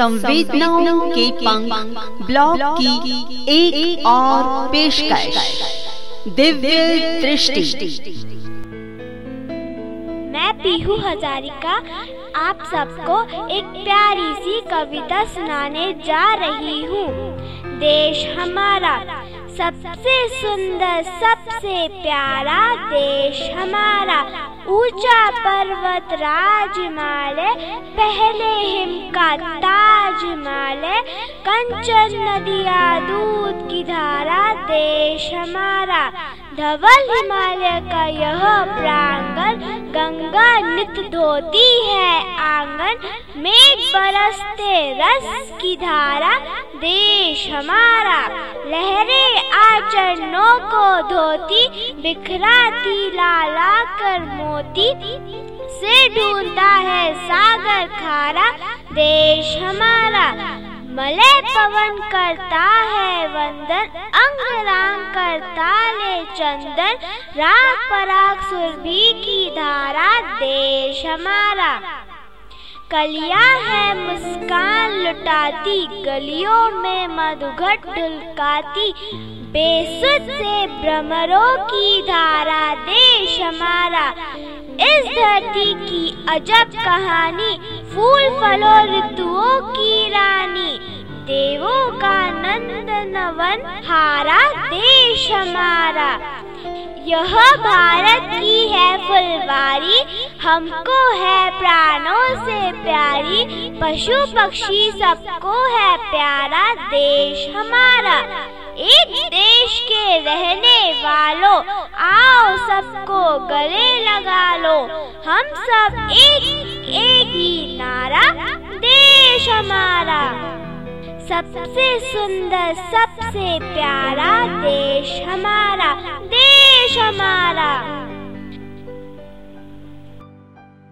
संवेदनाओं के पंख ब्लॉग की एक, एक और पेशकश। दिव्य दृष्टि। मैं पीहू हजारिका आप सबको एक प्यारी सी कविता सुनाने जा रही हूँ। देश हमारा सबसे सुंदर सबसे प्यारा देश हमारा। ऊँचा पर्वत राजमालय पहले हिम का ताज मालय कंचन नदिया दूध की धारा देश हमारा। धवल हिमालय का यह प्रांगण गंगा नित धोती है। आँगन मेघ बरसते रस की धारा देश हमारा। लहरे आचरणों को धोती, बिखराती लाला कर मोती। से ढूंढता है सागर खारा देश हमारा मलय पवन करता है, वंदन अंग राम करता ले चंदन। राग पराग सुरभि की धारा देश हमारा। कलिया है मुस्कान लुटाती, गलियों में मधुघट ढुलकाती बेसुध से भ्रमरों की धारा देश हमारा। इस धरती की अजब कहानी फूल फलों ऋतुओं की रानी, देवों का नंद नवन हारा देश हमारा। यह भारत की है फुलवारी, हमको है प्राणों से प्यारी पशु पक्षी सबको है प्यारा देश हमारा। एक देश के रहने वालों, आओ सबको गले लगा लो। हम सब एक एक ही नारा देश हमारा। सबसे सुंदर सबसे प्यारा देश हमारा देश हमारा।